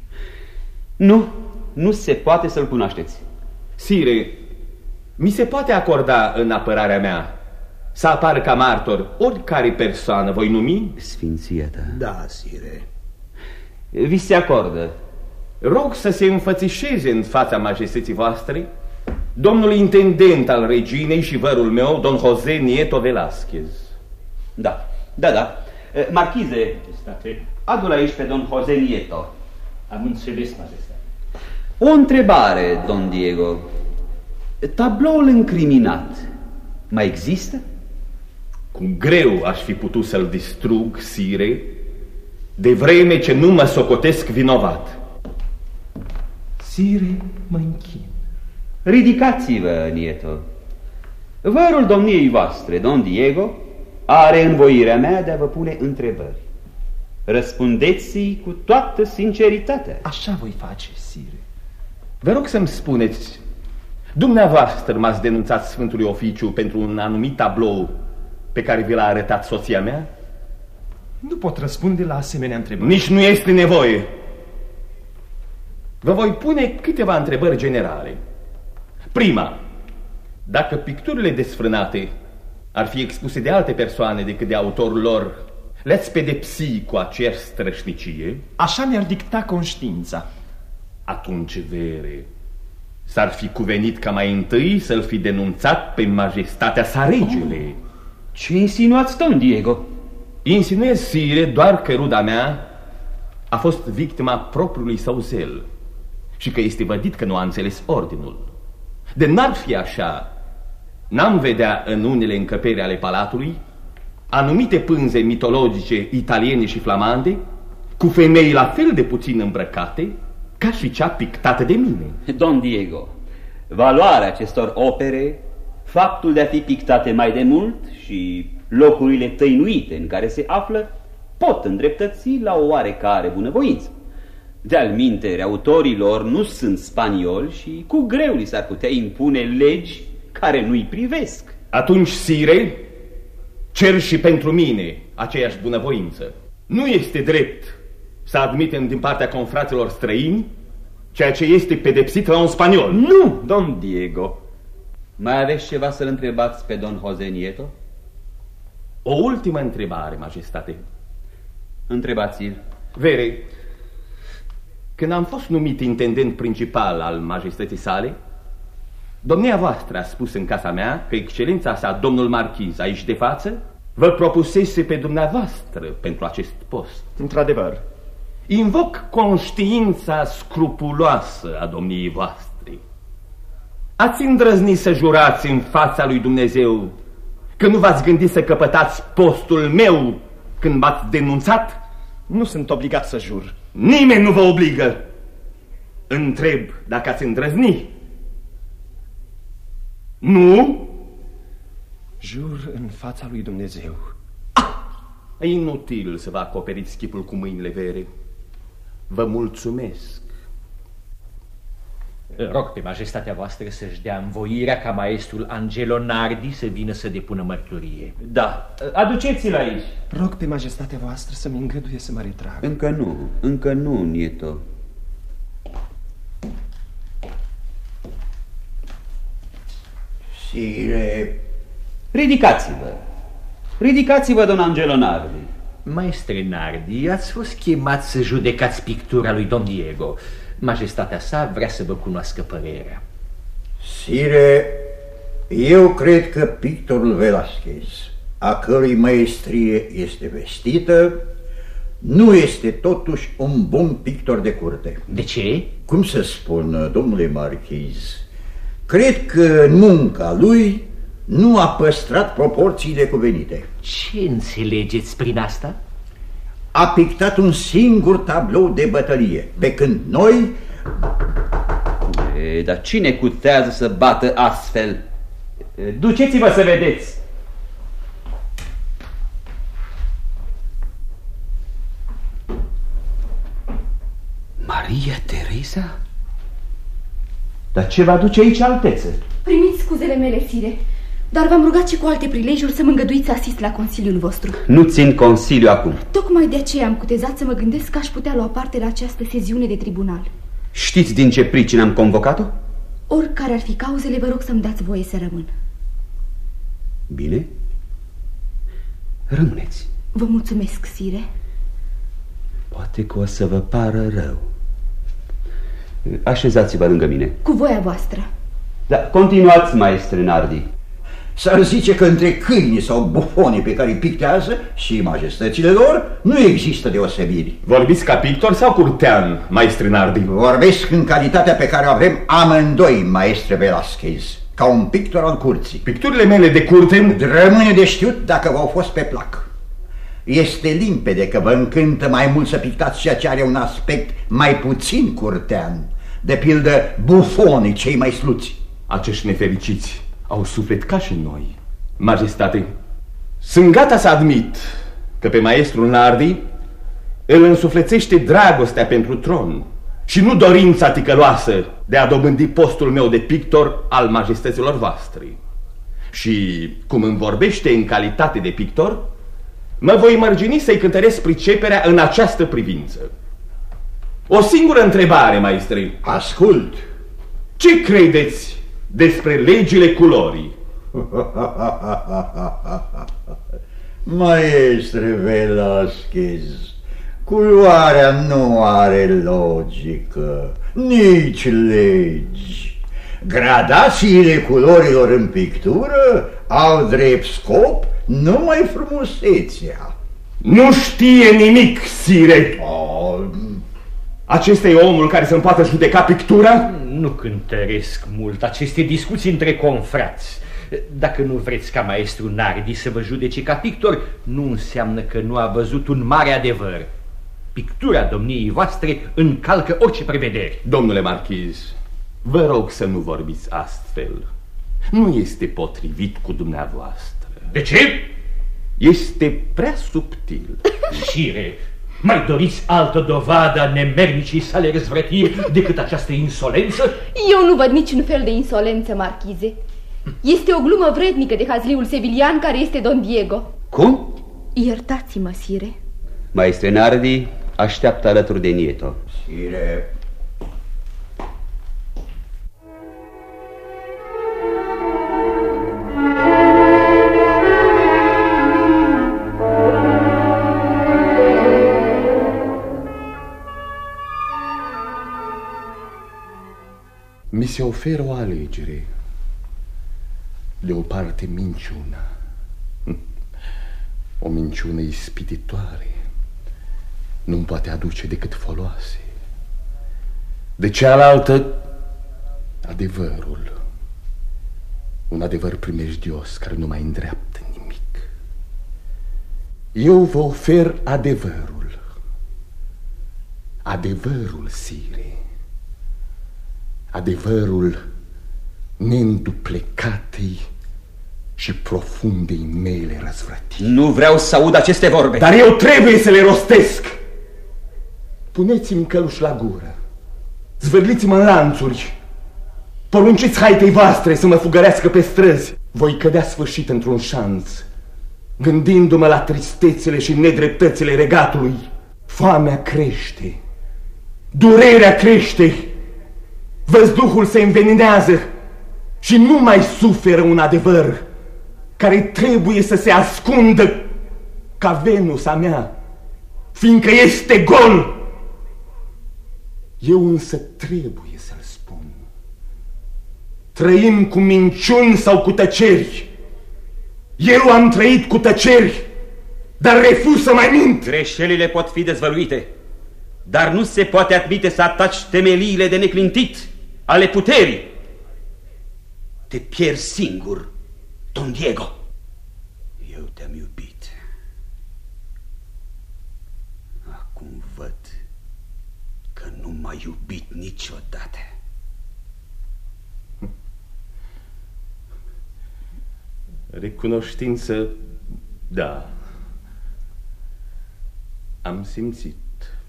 Speaker 12: Nu, nu se poate să-l cunoașteți.
Speaker 6: Sire, mi se poate acorda în apărarea mea să apar ca martor oricare persoană voi numi?
Speaker 12: Sfinția ta.
Speaker 11: Da, sire.
Speaker 12: Vi se acordă.
Speaker 6: Rog să se înfățișeze în fața majestății voastre domnul intendent al reginei și vărul meu, don José Nieto Velázquez.
Speaker 12: Da, da, da. Marchize, adu-l aici pe don Jose Nieto.
Speaker 8: Am înțeles, majestate.
Speaker 12: O întrebare, don Diego. Tabloul încriminat mai există?
Speaker 6: Cu greu aș fi putut să-l distrug, sire, de vreme ce nu mă socotesc vinovat.
Speaker 8: Sire, mă închin.
Speaker 12: Ridicați-vă, Nieto. Vărul domniei voastre, Don Diego, are învoirea mea de a vă pune întrebări. Răspundeți-i cu toată sinceritatea.
Speaker 8: Așa voi face, sire.
Speaker 6: Vă rog să-mi spuneți, dumneavoastră m-ați denunțat Sfântului Oficiu pentru un anumit tablou pe care vi l-a arătat soția mea?
Speaker 8: Nu pot răspunde la asemenea întrebări.
Speaker 6: Nici nu este nevoie. Vă voi pune câteva întrebări generale. Prima, dacă picturile desfrânate ar fi expuse de alte persoane decât de autorul lor, le-ați pedepsi cu aceeași strășnicie?
Speaker 8: Așa mi-ar dicta conștiința.
Speaker 6: Atunci, vere, s-ar fi cuvenit ca mai întâi să-l fi denunțat pe majestatea sa regele. Oh.
Speaker 12: Ce insinuați, domn Diego?
Speaker 6: Insinuez, sire, doar că ruda mea a fost victima propriului său zel și că este vădit că nu a înțeles ordinul. De n-ar fi așa, n-am vedea în unele încăperi ale palatului anumite pânze mitologice italiene și flamande cu femei la fel de puțin îmbrăcate ca și cea pictată de mine.
Speaker 12: Don Diego, valoarea acestor opere, faptul de a fi pictate mai de mult și locurile tăinuite în care se află pot îndreptăți la o oarecare bunăvoință. De-al mintere, autorilor nu sunt spanioli și cu greu li s-ar putea impune legi care nu-i privesc.
Speaker 6: Atunci, sire, cer și pentru mine aceeași bunăvoință. Nu este drept să admitem din partea confraților străini ceea ce este pedepsit la un spaniol.
Speaker 8: Nu, domn Diego.
Speaker 12: Mai aveți ceva să-l întrebați pe don Jose Nieto?
Speaker 6: O ultimă întrebare, majestate.
Speaker 12: Întrebați-l.
Speaker 6: Vere, când am fost numit intendent principal al majestății sale, domnia voastră a spus în casa mea că excelența sa, domnul marchiz, aici de față, vă propusese pe dumneavoastră pentru acest post.
Speaker 8: Într-adevăr.
Speaker 6: Invoc conștiința scrupuloasă a domniei voastre. Ați îndrăznit să jurați în fața lui Dumnezeu că nu v-ați gândit să căpătați postul meu când m-ați denunțat?
Speaker 8: Nu sunt obligat să jur.
Speaker 6: Nimeni nu vă obligă. Întreb dacă ați îndrăzni. Nu?
Speaker 8: Jur în fața lui Dumnezeu.
Speaker 6: Ah! E inutil să vă acoperiți chipul cu mâinile vere. Vă mulțumesc.
Speaker 8: Rog pe majestatea voastră să-și dea învoirea ca maestrul Angelo Nardi să vină să depună mărturie.
Speaker 12: Da, aduceți-l aici.
Speaker 8: Rog pe majestatea voastră să-mi îngăduie să mă retrag.
Speaker 12: Încă nu, încă nu, Nieto.
Speaker 13: Sire...
Speaker 12: Ridicați-vă. Ridicați-vă, don Angelo Nardi.
Speaker 8: Maestre Nardi, ați fost chemat să judecați pictura lui Don Diego. Majestatea sa vrea să vă cunoască părerea.
Speaker 13: Sire, eu cred că pictorul Velasquez, a cărui maestrie este vestită, nu este totuși un bun pictor de curte.
Speaker 8: De ce?
Speaker 13: Cum să spun, domnule marchiz, cred că munca lui nu a păstrat proporțiile cuvenite.
Speaker 8: Ce înțelegeți prin asta?
Speaker 13: A pictat un singur tablou de bătălie, pe când noi...
Speaker 12: E, dar cine cutează să bată astfel? Duceți-vă să vedeți! Maria Teresa? Dar ce va duce aici altețe?
Speaker 9: Primiți scuzele mele, sire, dar v-am rugat și cu alte prilejuri să mă îngăduiți să asist la consiliul vostru.
Speaker 12: Nu țin consiliu acum.
Speaker 9: Tocmai de aceea am cutezat să mă gândesc că aș putea lua parte la această seziune de tribunal.
Speaker 12: Știți din ce pricină am convocat-o?
Speaker 9: Oricare ar fi cauzele, vă rog să-mi dați voie să rămân.
Speaker 12: Bine. Rămâneți.
Speaker 9: Vă mulțumesc, sire.
Speaker 12: Poate că o să vă pară rău. Așezați-vă lângă mine.
Speaker 9: Cu voia voastră.
Speaker 12: Da, continuați, maestre Nardi.
Speaker 13: S-ar zice că între câinii sau bufonii pe care îi pictează și majestățile lor nu există deosebiri.
Speaker 6: Vorbiți ca pictor sau curtean, maestre Nardi?
Speaker 13: Vorbesc în calitatea pe care o avem amândoi, maestre Velasquez, ca ca un pictor al curții.
Speaker 6: Picturile mele de curte...
Speaker 13: Rămâne de știut dacă v-au fost pe plac. Este limpede că vă încântă mai mult să pictați ceea ce are un aspect mai puțin curtean, de pildă bufonii cei mai sluți.
Speaker 6: Acești nefericiți au suflet ca și noi. Majestate, sunt gata să admit că pe maestrul Nardi îl însuflețește dragostea pentru tron și nu dorința ticăloasă de a dobândi postul meu de pictor al majestăților voastre. Și cum îmi vorbește în calitate de pictor, mă voi mărgini să-i cântăresc priceperea în această privință. O singură întrebare, maestri.
Speaker 13: Ascult.
Speaker 6: Ce credeți despre legile culorii?
Speaker 13: Maestre Velasquez, culoarea nu are logică, nici legi. Gradațiile culorilor în pictură au drept scop numai frumusețea.
Speaker 6: Nu știe nimic, sire. Oh. Acesta e omul care să-mi poată judeca pictura?
Speaker 8: Nu cântăresc mult aceste discuții între confrați. Dacă nu vreți ca maestru Nardi să vă judece ca pictor, nu înseamnă că nu a văzut un mare adevăr. Pictura domniei voastre încalcă orice prevedere.
Speaker 6: Domnule marchiz, vă rog să nu vorbiți astfel. Nu este potrivit cu dumneavoastră.
Speaker 8: De ce?
Speaker 6: Este prea subtil.
Speaker 8: Șire, mai doriți altă dovadă a nemernicii sale răzvrătiri decât această insolență?
Speaker 9: Eu nu văd niciun fel de insolență, marchize. Este o glumă vrednică de hazliul sevilian care este Don Diego.
Speaker 12: Cum?
Speaker 9: Iertați-mă, Sire.
Speaker 12: Maestre Nardi așteaptă alături de Nieto.
Speaker 13: Sire,
Speaker 6: mi se oferă o alegere. De o parte minciuna, o minciună ispititoare, nu-mi poate aduce decât foloase. De cealaltă, adevărul, un adevăr primejdios care nu mai îndreaptă nimic. Eu vă ofer adevărul, adevărul, Sire adevărul neînduplecatei și profundei mele răzvrătiri.
Speaker 12: Nu vreau să aud aceste vorbe.
Speaker 6: Dar eu trebuie să le rostesc. Puneți-mi căluș la gură. Zvârliți-mă în lanțuri. Porunciți haitei voastre să mă fugărească pe străzi. Voi cădea sfârșit într-un șanț, gândindu-mă la tristețele și nedreptățile regatului. Foamea crește, durerea crește, Văzduhul se înveninează și nu mai suferă un adevăr care trebuie să se ascundă ca Venus a mea, fiindcă este gol. Eu însă trebuie să-l spun. Trăim cu minciuni sau cu tăceri. Eu am trăit cu tăceri, dar refuz să mai mint.
Speaker 12: Greșelile pot fi dezvăluite, dar nu se poate admite să ataci temeliile de neclintit ale puterii. Te pierzi singur, Don Diego. Eu te-am iubit. Acum văd că nu m-ai iubit niciodată.
Speaker 6: Recunoștință, da. Am simțit,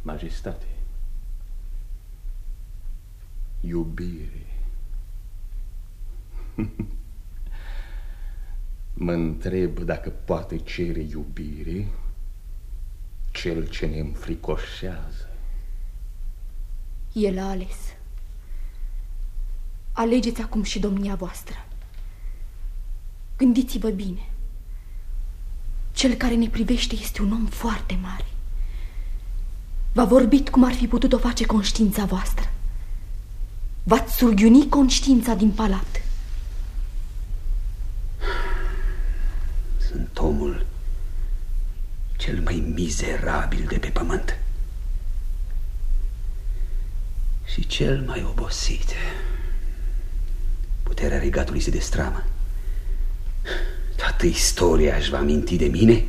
Speaker 6: majestate iubire. mă întreb dacă poate cere iubire cel ce ne înfricoșează.
Speaker 9: El a ales. Alegeți acum și domnia voastră. Gândiți-vă bine. Cel care ne privește este un om foarte mare. V-a vorbit cum ar fi putut o face conștiința voastră. V-ați surghiuni conștiința din palat.
Speaker 12: Sunt omul cel mai mizerabil de pe pământ. Și cel mai obosit. puterea regatului se destramă. Toată istoria își va aminti de mine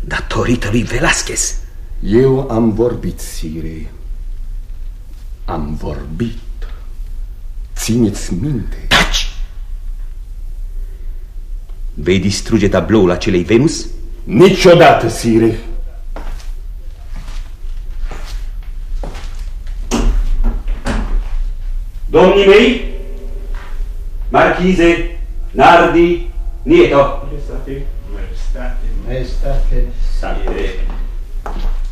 Speaker 12: datorită lui Velasquez.
Speaker 6: Eu am vorbit, Sire. Am vorbit. Țineți minte.
Speaker 12: Taci! Vei distruge tabloul acelei Venus?
Speaker 6: Niciodată, Sire.
Speaker 12: Domnii mei, marchize, Nardi, Nieto.
Speaker 16: Maestate, maestate.
Speaker 12: Salve.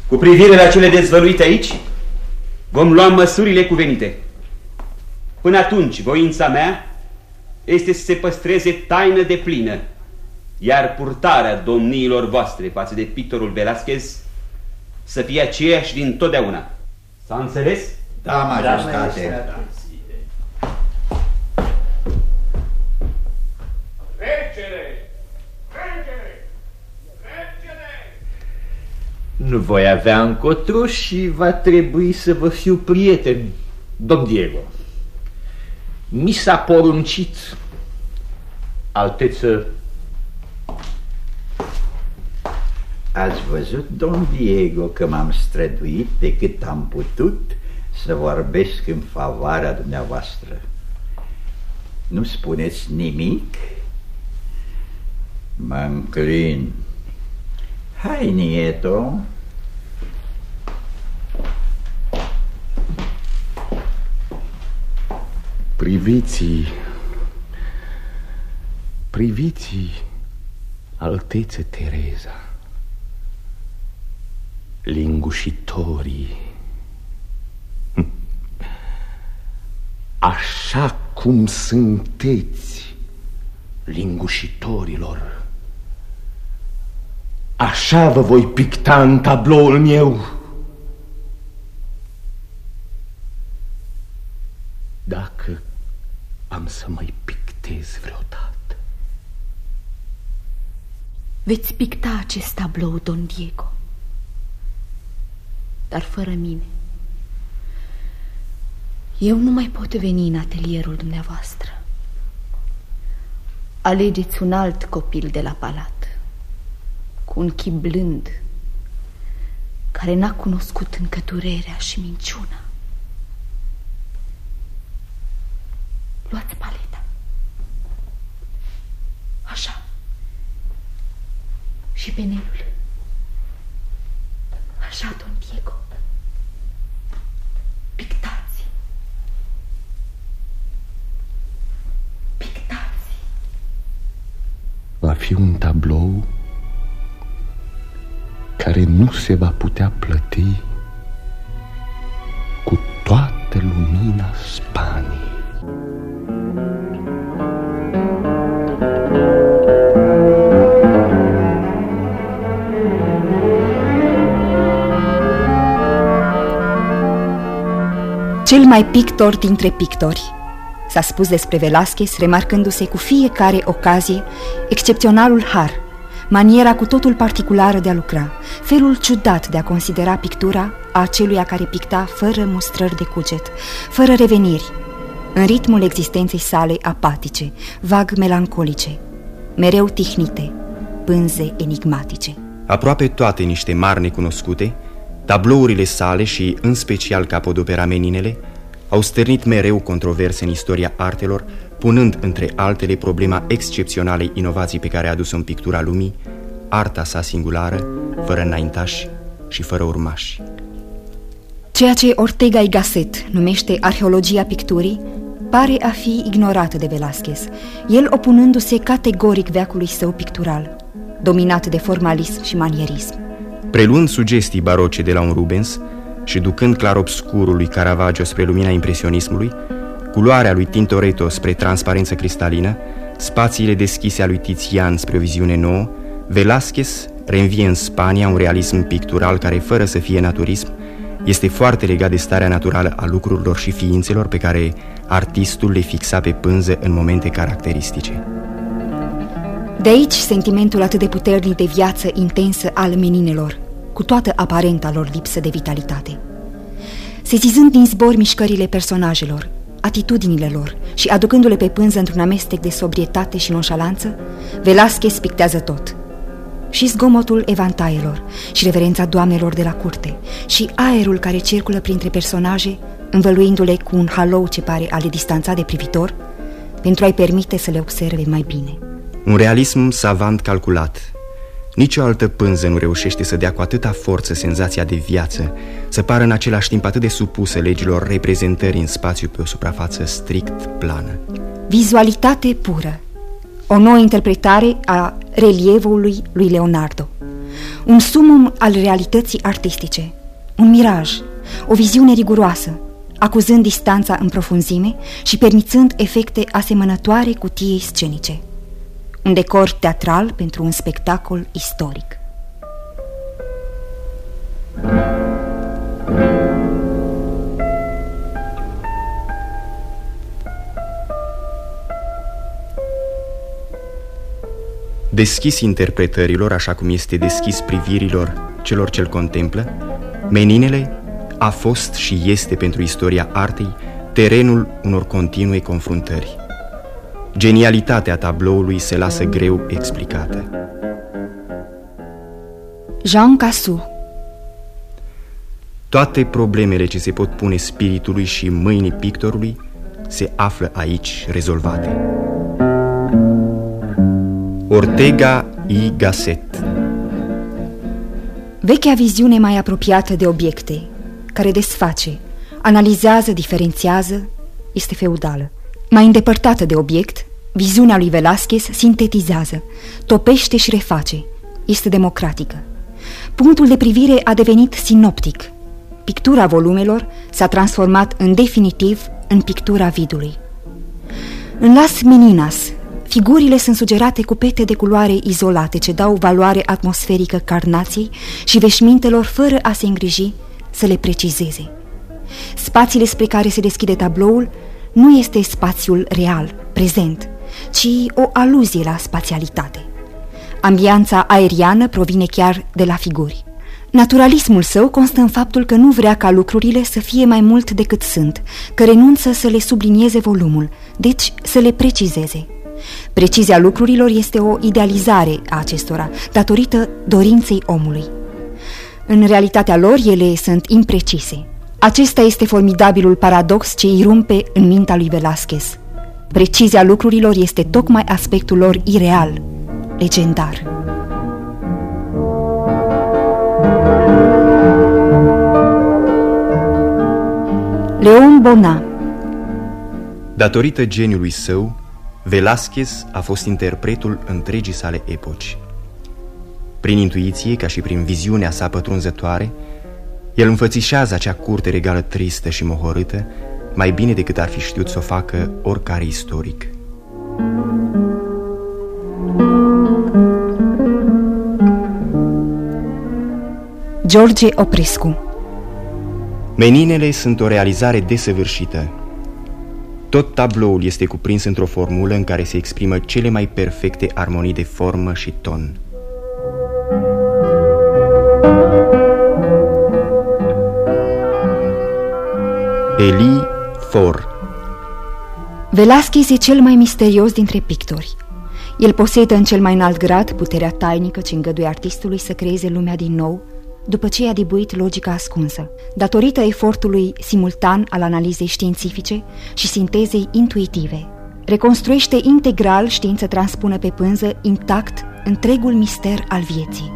Speaker 12: Cu privire la cele dezvăluite aici, vom lua măsurile cuvenite. Până atunci, voința mea este să se păstreze taină de plină, iar purtarea domniilor voastre față de pictorul Velasquez să fie aceeași din totdeauna. S-a înțeles?
Speaker 13: Da, majestate. Da,
Speaker 17: Regere! Regere! Regere!
Speaker 8: Nu voi avea încotro și va trebui să vă fiu prieten, domn Diego. Mi s-a poruncit, alteță,
Speaker 13: Ați văzut, domn Diego, că m-am străduit de cât am putut să vorbesc în favoarea dumneavoastră. Nu spuneți nimic? Mă înclin. Hai, Nieto.
Speaker 6: Priviți, priviți, altețe Tereza, lingușitorii, așa cum sunteți, lingușitorilor, așa vă voi picta în tabloul meu. Dacă am să mai pictez vreodată.
Speaker 9: Veți picta acest tablou, Don Diego. Dar fără mine. Eu nu mai pot veni în atelierul dumneavoastră. Alegeți un alt copil de la palat, cu un chip blând, care n-a cunoscut încă durerea și minciuna. Luați paleta. Așa. Și penelul. Așa, Don Diego. Pictați. Pictați.
Speaker 6: Va fi un tablou care nu se va putea plăti cu toată lumina Spaniei.
Speaker 4: Cel mai pictor dintre pictori, s-a spus despre Velasquez, remarcându-se cu fiecare ocazie excepționalul har, maniera cu totul particulară de a lucra, felul ciudat de a considera pictura a aceluia care picta fără mustrări de cuget, fără reveniri, în ritmul existenței sale apatice, vag melancolice, mereu tihnite, pânze enigmatice.
Speaker 3: Aproape toate niște mari necunoscute, tablourile sale și, în special capodopera Meninele, au stârnit mereu controverse în istoria artelor, punând, între altele, problema excepționalei inovații pe care a adus-o în pictura lumii, arta sa singulară, fără înaintași și fără urmași.
Speaker 4: Ceea ce Ortega y Gasset numește arheologia picturii pare a fi ignorată de Velázquez, el opunându-se categoric veacului său pictural, dominat de formalism și manierism.
Speaker 3: Preluând sugestii baroce de la un Rubens și ducând clarobscurul lui Caravaggio spre lumina impresionismului, culoarea lui Tintoretto spre transparență cristalină, spațiile deschise a lui Tizian spre o viziune nouă, Velázquez reînvie în Spania un realism pictural care, fără să fie naturism, este foarte legat de starea naturală a lucrurilor și ființelor pe care artistul le fixa pe pânză în momente caracteristice.
Speaker 4: De aici sentimentul atât de puternic de viață intensă al meninelor, cu toată aparenta lor lipsă de vitalitate. Sezizând din zbor mișcările personajelor, atitudinile lor și aducându-le pe pânză într-un amestec de sobrietate și nonșalanță, Velasquez pictează tot. Și zgomotul evantaielor, și reverența doamnelor de la curte, și aerul care circulă printre personaje, învăluindu-le cu un halou ce pare a le distanța de privitor, pentru a-i permite să le observe mai bine.
Speaker 3: Un realism savant calculat, nici o altă pânză nu reușește să dea cu atâta forță senzația de viață, să pară în același timp atât de supusă legilor reprezentării în spațiu pe o suprafață strict plană.
Speaker 4: Vizualitate pură, o nouă interpretare a relievului lui Leonardo, un sumum al realității artistice, un miraj, o viziune riguroasă, acuzând distanța în profunzime și permițând efecte asemănătoare cutiei scenice un decor teatral pentru un spectacol istoric.
Speaker 3: Deschis interpretărilor, așa cum este deschis privirilor celor ce-l contemplă, Meninele a fost și este pentru istoria artei terenul unor continue confruntări. Genialitatea tabloului se lasă greu explicată.
Speaker 4: Jean Cassou
Speaker 3: Toate problemele ce se pot pune spiritului și mâinii pictorului se află aici rezolvate. Ortega y Gasset
Speaker 4: Vechea viziune mai apropiată de obiecte, care desface, analizează, diferențiază, este feudală. Mai îndepărtată de obiect, viziunea lui Velasquez sintetizează, topește și reface. Este democratică. Punctul de privire a devenit sinoptic. Pictura volumelor s-a transformat în definitiv în pictura vidului. În Las Meninas, figurile sunt sugerate cu pete de culoare izolate ce dau valoare atmosferică carnației și veșmintelor fără a se îngriji să le precizeze. Spațiile spre care se deschide tabloul nu este spațiul real, prezent, ci o aluzie la spațialitate. Ambianța aeriană provine chiar de la figuri. Naturalismul său constă în faptul că nu vrea ca lucrurile să fie mai mult decât sunt, că renunță să le sublinieze volumul, deci să le precizeze. Precizia lucrurilor este o idealizare a acestora, datorită dorinței omului. În realitatea lor, ele sunt imprecise. Acesta este formidabilul paradox ce irumpe în mintea lui Velasquez. Precizia lucrurilor este tocmai aspectul lor ireal, legendar. Leon Bona
Speaker 3: Datorită geniului său, Velázquez a fost interpretul întregii sale epoci. Prin intuiție, ca și prin viziunea sa pătrunzătoare, el înfățișează acea curte regală tristă și mohorâtă, mai bine decât ar fi știut să o facă oricare istoric.
Speaker 4: George Oprescu
Speaker 3: Meninele sunt o realizare desăvârșită. Tot tabloul este cuprins într-o formulă în care se exprimă cele mai perfecte armonii de formă și ton. Eli For
Speaker 4: Velasquez e cel mai misterios dintre pictori. El posedă în cel mai înalt grad puterea tainică ce îngăduie artistului să creeze lumea din nou, după ce i-a dibuit logica ascunsă, datorită efortului simultan al analizei științifice și sintezei intuitive. Reconstruiește integral știință transpună pe pânză intact întregul mister al vieții.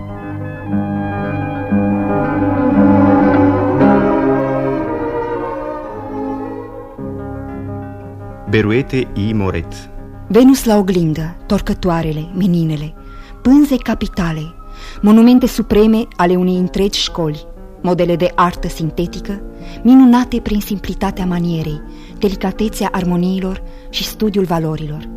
Speaker 3: Beruete I. Moret
Speaker 4: Venus la oglindă, torcătoarele, meninele, pânze capitale, monumente supreme ale unei întregi școli, modele de artă sintetică, minunate prin simplitatea manierei, delicatețea armoniilor și studiul valorilor.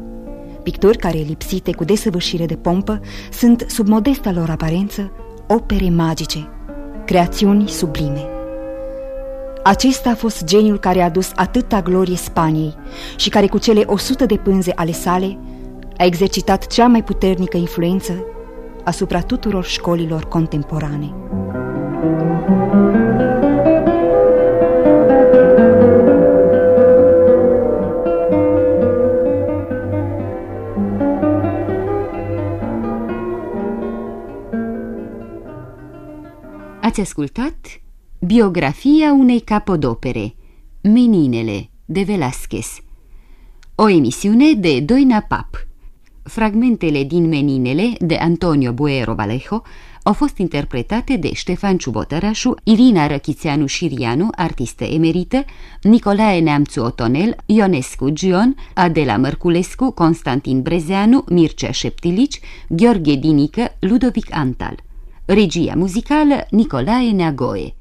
Speaker 4: Picturi care, lipsite cu desăvârșire de pompă, sunt, sub modesta lor aparență, opere magice, creațiuni sublime. Acesta a fost geniul care a adus atâta glorie Spaniei și care cu cele 100 de pânze ale sale a exercitat cea mai puternică influență asupra tuturor școlilor contemporane.
Speaker 2: Ați ascultat Biografia unei capodopere Meninele de Velasquez. O emisiune de Doina Pap. Fragmentele din Meninele de Antonio Buero Vallejo au fost interpretate de Ștefan Ciubotărașu, Irina Răchițeanu Șirianu, artistă emerită, Nicolae Neamțu Otonel, Ionescu Gion, Adela Mărculescu, Constantin Brezeanu, Mircea Șeptilici, Gheorghe Dinică, Ludovic Antal. Regia muzicală Nicolae Neagoe